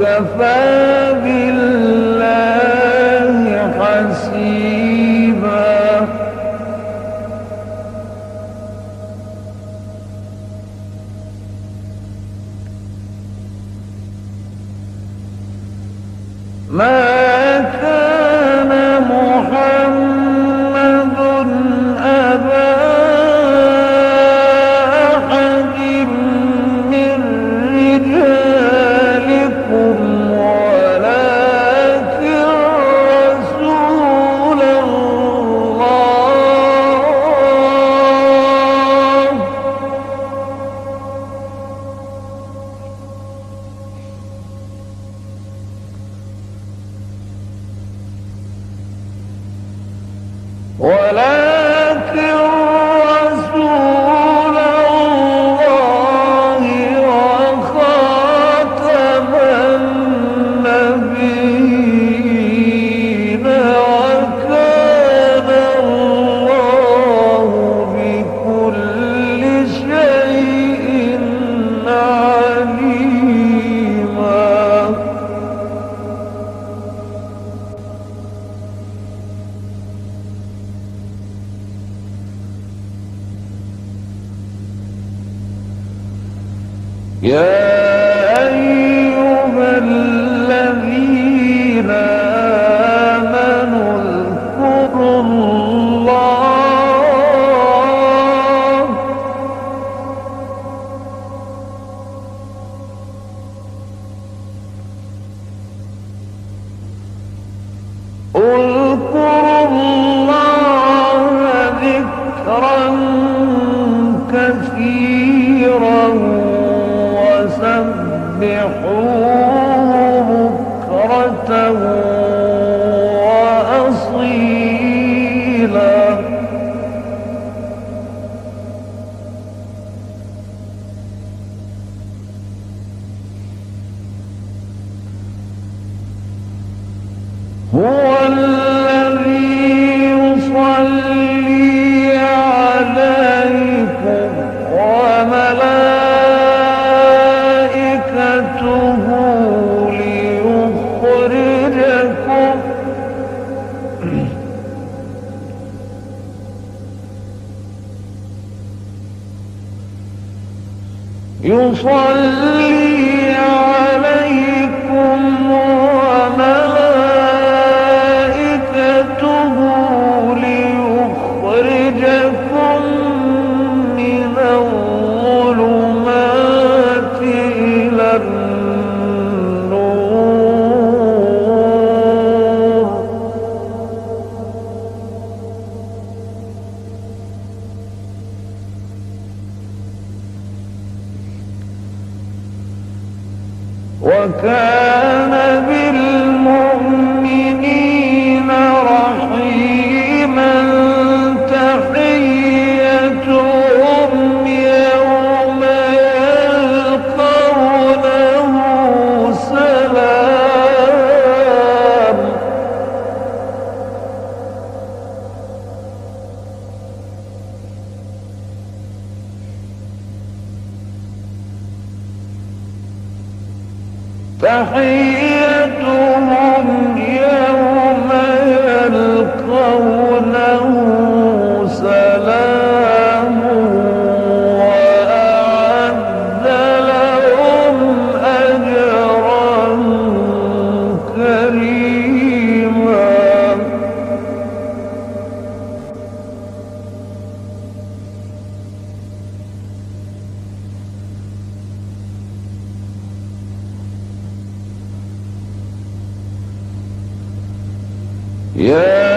كفى بالله حسيبا. ما كثيرا وسبحوه بكرة وأصيلا. هو يصلي تحيتهم Yeah.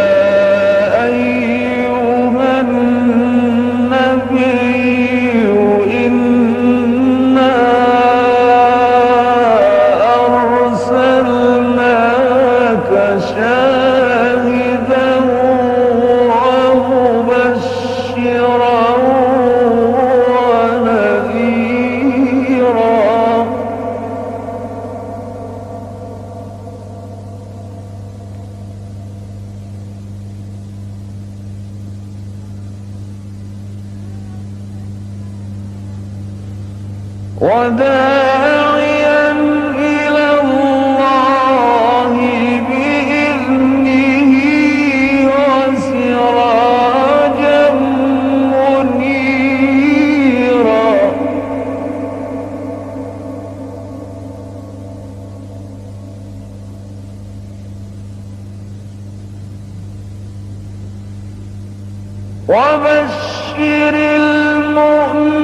وداعيا إلى الله بإذنه وسراجا منيرا. وبشر المؤمنين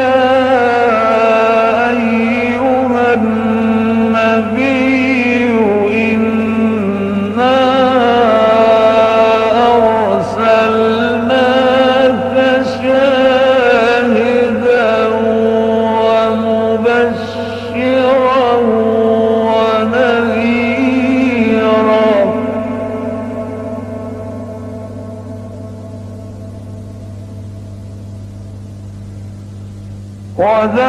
قد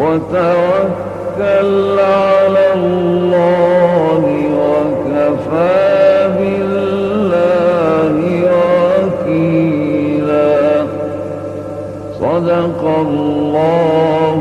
وتوكل على الله وكفى بالله وكيلا. صدق الله